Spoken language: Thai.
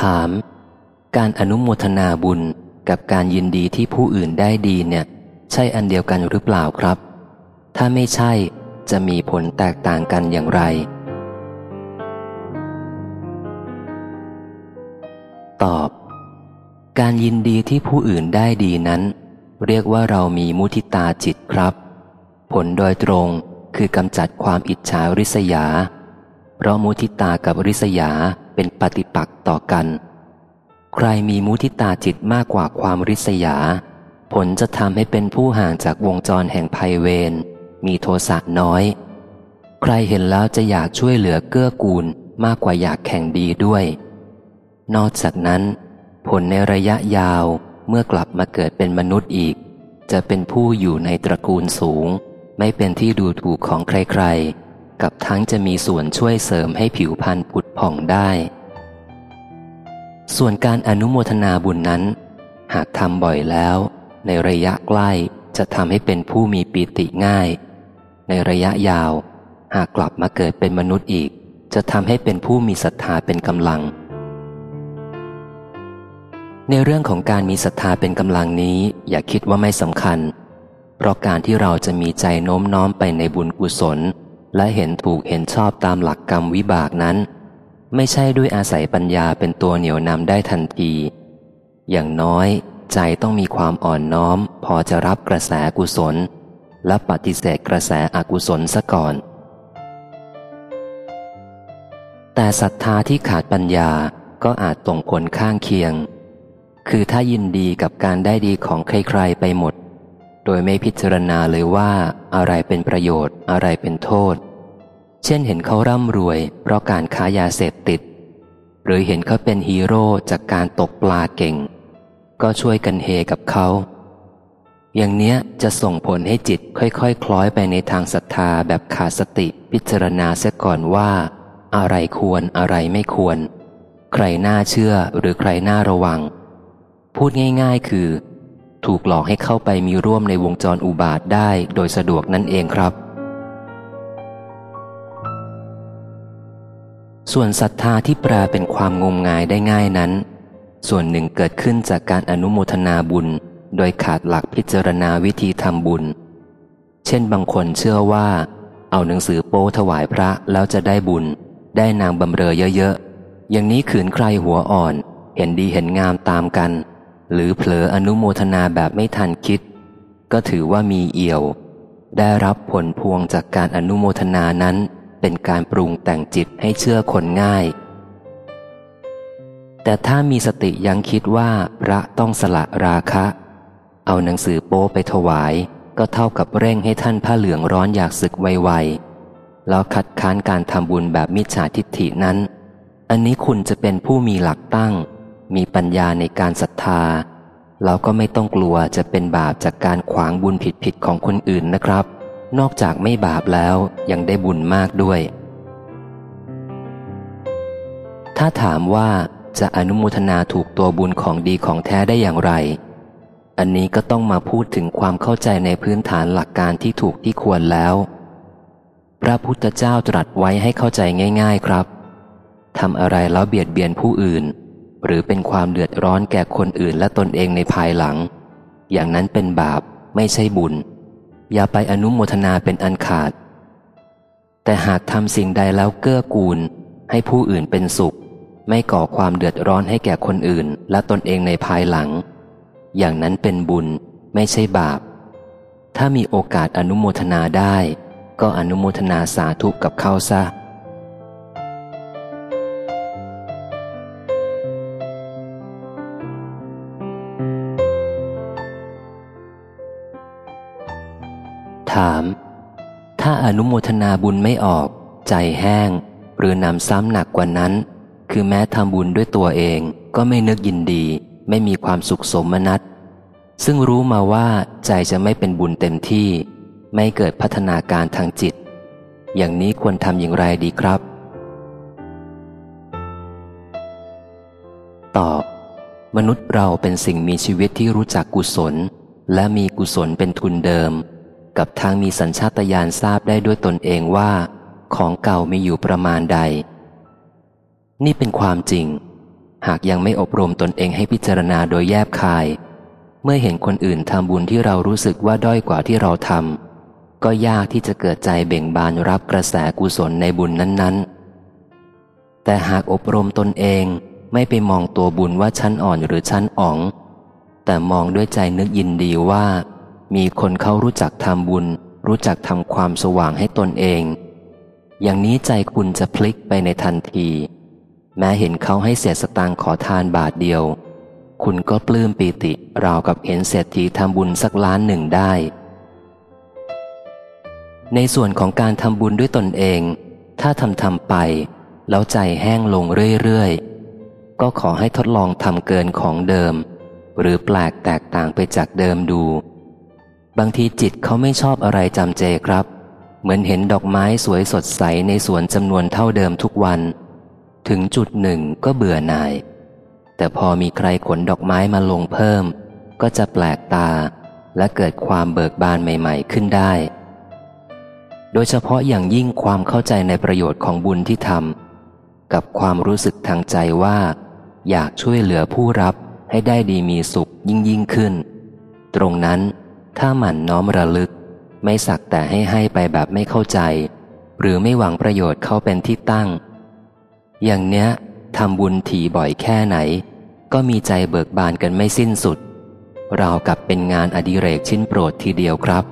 ถาม การอนุโมทนาบุญกับการยินดีที่ผู้อื่นได้ดีเนี่ย ใช่อันเดียวกันหรือเปล่าครับ ถ้าไม่ใช่จะมีผลแตกต่างกันอย่างไร ตอบ การยินดีที่ผู้อื่นได้ดีนั้น เรียกว่าเรามีมุทิตาจิตครับ ผลโดยตรงคือกำจัดความอิจฉาริษยา เพราะมุทิตากับริษยาเป็นปฏิปักษ์ต่อกัน ใครมีมุทิตาจิตมากกว่าความริษยา ผลจะทำให้เป็นผู้ห่างจากวงจรแห่งภัยเวรมีโทสะน้อย ใครเห็นแล้วจะอยากช่วยเหลือเกื้อกูลมากกว่าอยากแข่งดีด้วย นอกจากนั้น ผลในระยะยาวเมื่อกลับมาเกิดเป็นมนุษย์อีก จะเป็นผู้อยู่ในตระกูลสูง ไม่เป็นที่ดูถูกของใครๆ กับทั้งจะมีส่วนช่วยเสริมให้ผิวพรรณผุดผ่องได้ ส่วนการอนุโมทนาบุญนั้น หากทำบ่อยแล้ว ในระยะใกล้จะทำให้เป็นผู้มีปีติง่าย ในระยะยาว หากกลับมาเกิดเป็นมนุษย์อีก จะทำให้เป็นผู้มีศรัทธาเป็นกำลัง ในเรื่องของการมีศรัทธาเป็นกำลังนี้ อย่าคิดว่าไม่สำคัญ เพราะการที่เราจะมีใจโน้มน้อมไปในบุญกุศล และเห็นถูกเห็นชอบตามหลักกรรมวิบากนั้น ไม่ใช่ด้วยอาศัยปัญญาเป็นตัวเหนี่ยวนำได้ทันที อย่างน้อยใจต้องมีความอ่อนน้อม พอจะรับกระแสกุศล และปฏิเสธกระแสอกุศลซะก่อน แต่ศรัทธาที่ขาดปัญญาก็อาจส่งผลข้างเคียง คือถ้ายินดีกับการได้ดีของใครๆไปหมด โดยไม่พิจารณาเลยว่าอะไรเป็นประโยชน์อะไรเป็นโทษ เช่นเห็นเขาร่ำรวย เพราะการค้ายาเสพติด หรือเห็นเขาเป็นฮีโร่จากการตกปลาเก่ง ก็ช่วยกันเฮกับเขา อย่างเนี้ยจะส่งผลให้จิตค่อยๆคคล้อยไปในทางศรัทธาแบบขาดสติพิจารณาเสียก่อนว่า อะไรควรอะไรไม่ควร ใครน่าเชื่อหรือใครน่าระวัง พูดง่าย ๆ คือ ถูกหลอกให้เข้าไปมีร่วมในวงจรอุบาทได้โดยสะดวกนั่นเองครับ ส่วนศรัทธาที่แปลเป็นความงมงายได้ง่ายนั้น ส่วนหนึ่งเกิดขึ้นจากการอนุโมทนาบุญ โดยขาดหลักพิจารณาวิธีทำบุญ เช่นบางคนเชื่อว่า เอาหนังสือโป้ถวายพระแล้วจะได้บุญ ได้นางบำเรอเยอะๆอย่างนี้ขืนใครหัวอ่อน เห็นดีเห็นงามตามกัน หรือเผลออนุโมทนาแบบไม่ทันคิด ก็ถือว่ามีเอี่ยว ได้รับผลพวงจากการอนุโมทนานั้น เป็นการปรุงแต่งจิตให้เชื่อคนง่าย แต่ถ้ามีสติยังคิดว่าพระต้องสละราคะ เอาหนังสือโป้ไปถวาย ก็เท่ากับเร่งให้ท่านผ้าเหลืองร้อนอยากศึกไวๆแล้วคัดค้านการทำบุญแบบมิจฉาทิฏฐินั้น อันนี้คุณจะเป็นผู้มีหลักตั้ง มีปัญญาในการศรัทธาแล้วก็ไม่ต้องกลัวจะเป็นบาปจากการขวางบุญผิดๆของคนอื่นนะครับ นอกจากไม่บาปแล้วยังได้บุญมากด้วย ถ้าถามว่าจะอนุโมทนาถูกตัวบุญของดีของแท้ได้อย่างไร อันนี้ก็ต้องมาพูดถึงความเข้าใจในพื้นฐานหลักการที่ถูกที่ควรแล้ว พระพุทธเจ้าตรัสไว้ให้เข้าใจง่าย ๆครับทำอะไรแล้วเบียดเบียนผู้อื่น หรือเป็นความเดือดร้อนแก่คนอื่นและตนเองในภายหลัง อย่างนั้นเป็นบาปไม่ใช่บุญ อย่าไปอนุโมทนาเป็นอันขาด แต่หากทำสิ่งใดแล้วเกื้อกูล ให้ผู้อื่นเป็นสุข ไม่ก่อความเดือดร้อนให้แก่คนอื่น และตนเองในภายหลัง อย่างนั้นเป็นบุญไม่ใช่บาป ถ้ามีโอกาสอนุโมทนาได้ ก็อนุโมทนาสาธุกับเขาซะ ถาม ถ้าอนุโมทนาบุญไม่ออก ใจแห้ง หรือนำซ้ำหนักกว่านั้น คือแม้ทำบุญด้วยตัวเองก็ไม่นึกยินดี ไม่มีความสุขสมนัตซึ่งรู้มาว่าใจจะไม่เป็นบุญเต็มที่ ไม่เกิดพัฒนาการทางจิต อย่างนี้ควรทำอย่างไรดีครับ ตอบ มนุษย์เราเป็นสิ่งมีชีวิตที่รู้จักกุศล และมีกุศลเป็นทุนเดิม กับทางมีสัญชาตญาณทราบได้ด้วยตนเองว่า ของเก่ามีอยู่ประมาณใด นี่เป็นความจริง หากยังไม่อบรมตนเองให้พิจารณาโดยแยบคาย เมื่อเห็นคนอื่นทำบุญที่เรารู้สึกว่าด้อยกว่าที่เราทำก็ยากที่จะเกิดใจเบ่งบานรับกระแสกุศลในบุญนั้น ๆ แต่หากอบรมตนเองไม่ไปมองตัวบุญว่าชั้นอ่อนหรือชั้นอ๋อง แต่มองด้วยใจนึกยินดีว่า มีคนเขารู้จักทำบุญ รู้จักทำความสว่างให้ตนเอง อย่างนี้ใจคุณจะพลิกไปในทันที แม้เห็นเขาให้เสียสตางค์ขอทานบาทเดียว คุณก็ปลื้มปีติราวกับเห็นเศรษฐีทำบุญสักล้านหนึ่งได้ ในส่วนของการทำบุญด้วยตนเอง ถ้าทำทำไป แล้วใจแห้งลงเรื่อยๆ ก็ขอให้ทดลองทำเกินของเดิม หรือแปลกแตกต่างไปจากเดิมดู บางทีจิตเขาไม่ชอบอะไรจำเจครับ เหมือนเห็นดอกไม้สวยสดใสในสวนจำนวนเท่าเดิมทุกวัน ถึงจุดหนึ่งก็เบื่อหน่าย แต่พอมีใครขนดอกไม้มาลงเพิ่ม ก็จะแปลกตาและเกิดความเบิกบานใหม่ๆขึ้นได้ โดยเฉพาะอย่างยิ่งความเข้าใจในประโยชน์ของบุญที่ทำกับความรู้สึกทางใจว่า อยากช่วยเหลือผู้รับให้ได้ดีมีสุขยิ่งยิ่งขึ้น ตรงนั้น ถ้าหมั่นน้อมระลึก ไม่สักแต่ให้ให้ไปแบบไม่เข้าใจ หรือไม่หวังประโยชน์เข้าเป็นที่ตั้ง อย่างเนี้ยทำบุญถี่บ่อยแค่ไหน ก็มีใจเบิกบานกันไม่สิ้นสุด ราวกับเป็นงานอดิเรกชิ้นโปรดทีเดียวครับ